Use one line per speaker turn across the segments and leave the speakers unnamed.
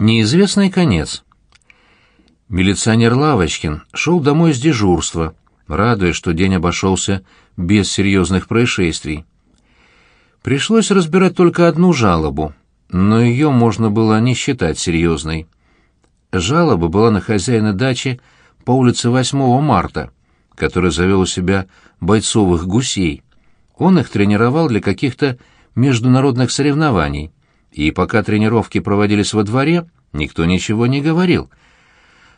Неизвестный конец. Милиционер Лавочкин шел домой с дежурства, радуясь, что день обошелся без серьезных происшествий. Пришлось разбирать только одну жалобу, но ее можно было не считать серьезной. Жалоба была на хозяина дачи по улице 8 марта, который завел у себя бойцовых гусей. Он их тренировал для каких-то международных соревнований и пока тренировки проводились во дворе, никто ничего не говорил.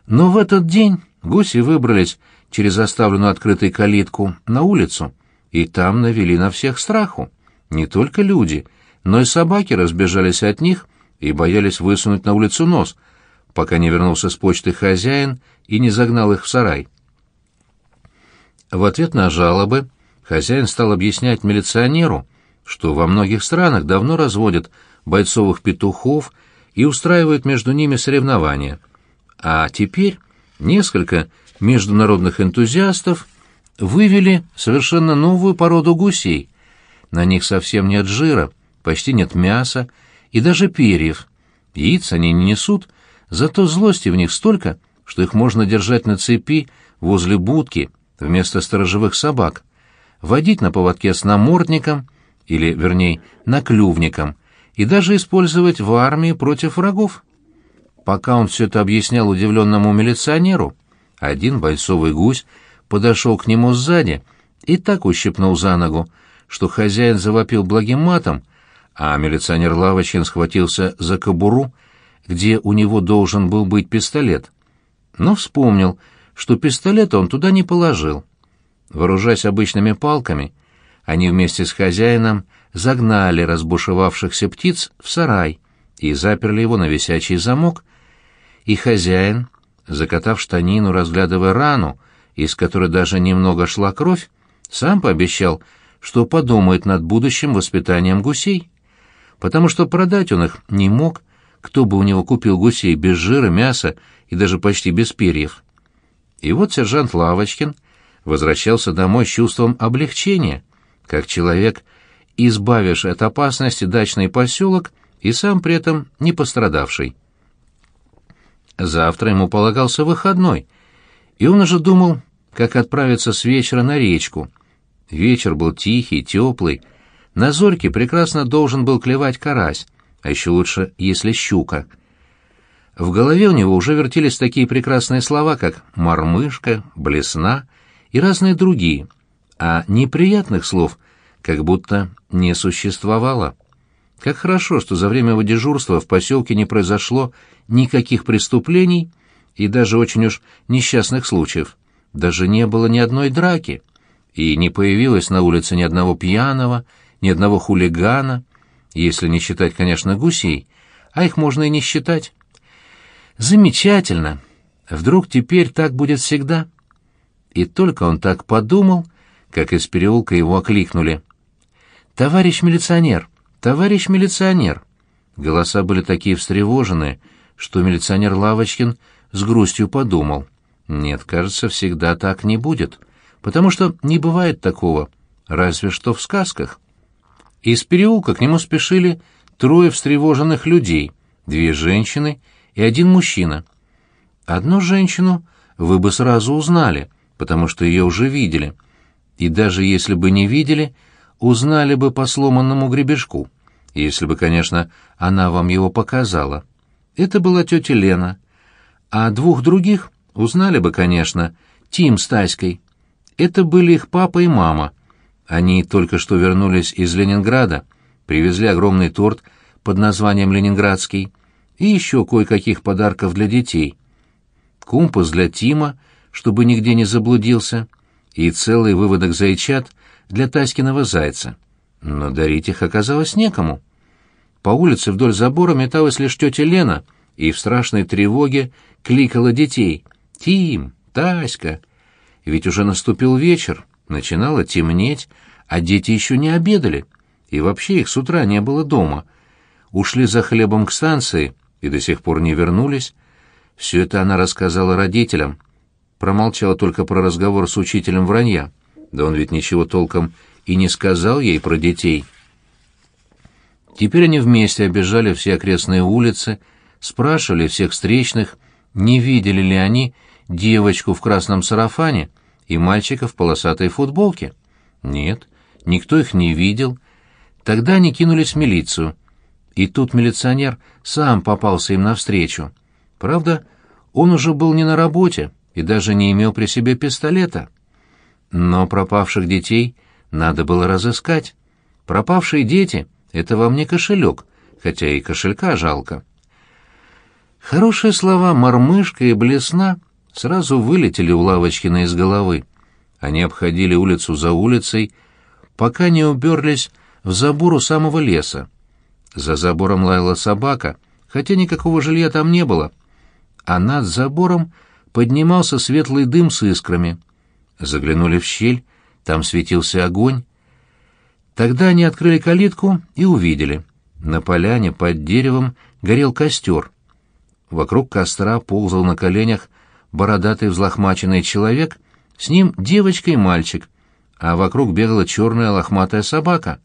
Но в этот день гуси выбрались через оставленную открытой калитку на улицу, и там навели на всех страху. Не только люди, но и собаки разбежались от них и боялись высунуть на улицу нос, пока не вернулся с почты хозяин и не загнал их в сарай. В ответ на жалобы хозяин стал объяснять милиционеру, что во многих странах давно разводят бойцовых петухов и устраивают между ними соревнования. А теперь несколько международных энтузиастов вывели совершенно новую породу гусей. На них совсем нет жира, почти нет мяса и даже перьев. Яиц они не несут, зато злости в них столько, что их можно держать на цепи возле будки вместо сторожевых собак, водить на поводке с намордником или, вернее, наклювником, и даже использовать в армии против врагов. Пока он все это объяснял удивленному милиционеру, один бойцовый гусь подошел к нему сзади и так ущипнул за ногу, что хозяин завопил благим матом, а милиционер Лавочкин схватился за кобуру, где у него должен был быть пистолет. Но вспомнил, что пистолет он туда не положил. Вооружаясь обычными палками, они вместе с хозяином загнали разбушевавшихся птиц в сарай и заперли его на висячий замок. И хозяин, закатав штанину, разглядывая рану, из которой даже немного шла кровь, сам пообещал, что подумает над будущим воспитанием гусей. Потому что продать он их не мог, кто бы у него купил гусей без жира, мяса и даже почти без перьев. И вот сержант Лавочкин возвращался домой с чувством облегчения, как человек, избавивший от опасности дачный поселок и сам при этом не пострадавший. Завтра ему полагался выходной, и он уже думал, как отправиться с вечера на речку. Вечер был тихий, теплый. На зорьке прекрасно должен был клевать карась, а еще лучше, если щука. В голове у него уже вертелись такие прекрасные слова, как «мормышка», «блесна» и разные другие, а неприятных слов как будто не существовало. Как хорошо, что за время его дежурства в поселке не произошло никаких преступлений и даже очень уж несчастных случаев. Даже не было ни одной драки, и не появилось на улице ни одного пьяного, ни одного хулигана, если не считать, конечно, гусей, а их можно и не считать. Замечательно. Вдруг теперь так будет всегда. И только он так подумал, как из переулка его окликнули. «Товарищ милиционер! Товарищ милиционер!» Голоса были такие встревоженные, что милиционер Лавочкин с грустью подумал. «Нет, кажется, всегда так не будет, потому что не бывает такого, разве что в сказках». Из переулка к нему спешили трое встревоженных людей, две женщины и один мужчина. Одну женщину вы бы сразу узнали, потому что ее уже видели. И даже если бы не видели, узнали бы по сломанному гребешку, если бы, конечно, она вам его показала. Это была тетя Лена. А двух других узнали бы, конечно, Тим с Таськой. Это были их папа и мама — они только что вернулись из Ленинграда, привезли огромный торт под названием «Ленинградский» и еще кое-каких подарков для детей. Компас для Тима, чтобы нигде не заблудился, и целый выводок зайчат для Таськиного зайца. Но дарить их оказалось некому. По улице вдоль забора металась лишь тетя Лена и в страшной тревоге кликала детей. «Тим! Таська!» Ведь уже наступил вечер, Начинало темнеть, а дети еще не обедали, и вообще их с утра не было дома. Ушли за хлебом к станции и до сих пор не вернулись. Все это она рассказала родителям. Промолчала только про разговор с учителем вранья. Да он ведь ничего толком и не сказал ей про детей. Теперь они вместе обежали все окрестные улицы, спрашивали всех встречных, не видели ли они девочку в красном сарафане и мальчика в полосатой футболке. Нет, никто их не видел. Тогда они кинулись в милицию. И тут милиционер сам попался им навстречу. Правда, он уже был не на работе и даже не имел при себе пистолета. Но пропавших детей надо было разыскать. Пропавшие дети — это вам не кошелек, хотя и кошелька жалко. Хорошие слова «мормышка» и «блесна» сразу вылетели у Лавочкина из головы. Они обходили улицу за улицей, пока не уберлись в забор у самого леса. За забором лаяла собака, хотя никакого жилья там не было. А над забором поднимался светлый дым с искрами. Заглянули в щель, там светился огонь. Тогда они открыли калитку и увидели. На поляне под деревом горел костер. Вокруг костра ползал на коленях бородатый взлохмаченный человек, с ним девочка и мальчик, а вокруг бегала черная лохматая собака.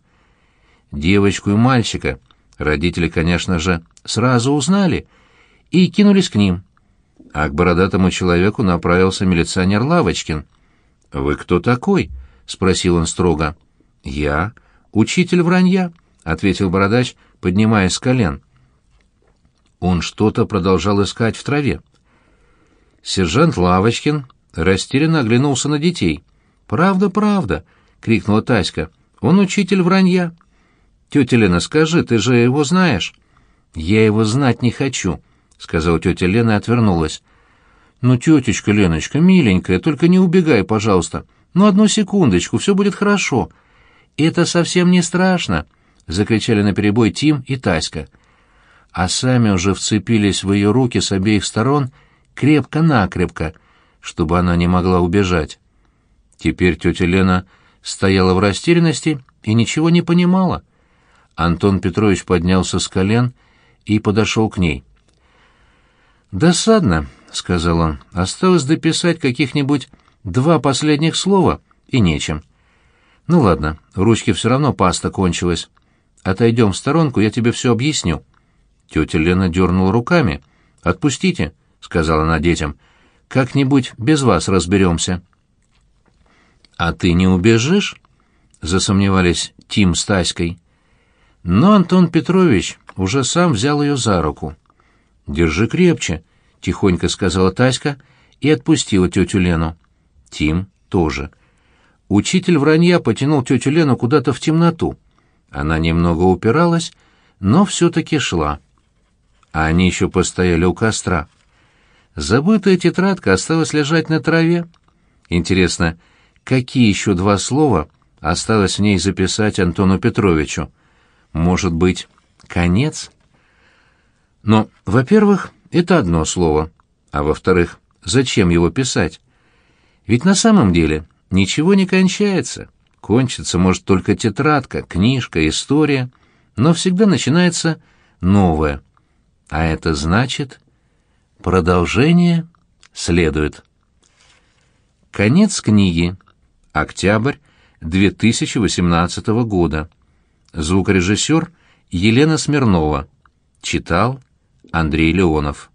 Девочку и мальчика родители, конечно же, сразу узнали и кинулись к ним. А к бородатому человеку направился милиционер Лавочкин. «Вы кто такой?» — спросил он строго. «Я, учитель вранья», — ответил бородач, поднимаясь с колен. Он что-то продолжал искать в траве. Сержант Лавочкин растерянно оглянулся на детей. «Правда, правда!» — крикнула Таська. «Он учитель вранья!» «Тетя Лена, скажи, ты же его знаешь?» «Я его знать не хочу», — сказала тетя Лена и отвернулась. «Ну, тетечка Леночка, миленькая, только не убегай, пожалуйста. Ну, одну секундочку, все будет хорошо». «Это совсем не страшно», — закричали наперебой Тим и Таська. А сами уже вцепились в ее руки с обеих сторон — крепко-накрепко, чтобы она не могла убежать. Теперь тетя Лена стояла в растерянности и ничего не понимала. Антон Петрович поднялся с колен и подошел к ней. «Досадно», — сказал он, — «осталось дописать каких-нибудь два последних слова, и нечем». «Ну ладно, в ручке все равно паста кончилась. Отойдем в сторонку, я тебе все объясню». Тетя Лена дернула руками. «Отпустите» сказала она детям. Как-нибудь без вас разберемся. А ты не убежишь? засомневались Тим с Таськой. Но Антон Петрович уже сам взял ее за руку. Держи крепче, тихонько сказала Таська и отпустила тетю Лену. Тим тоже. Учитель вранья потянул тетю Лену куда-то в темноту. Она немного упиралась, но все-таки шла. А они еще постояли у костра. Забытая тетрадка осталась лежать на траве. Интересно, какие еще два слова осталось в ней записать Антону Петровичу? Может быть, конец? Но, во-первых, это одно слово, а во-вторых, зачем его писать? Ведь на самом деле ничего не кончается. Кончится, может, только тетрадка, книжка, история, но всегда начинается новое. А это значит... Продолжение следует. Конец книги. Октябрь 2018 года. Звукорежиссер Елена Смирнова. Читал Андрей Леонов.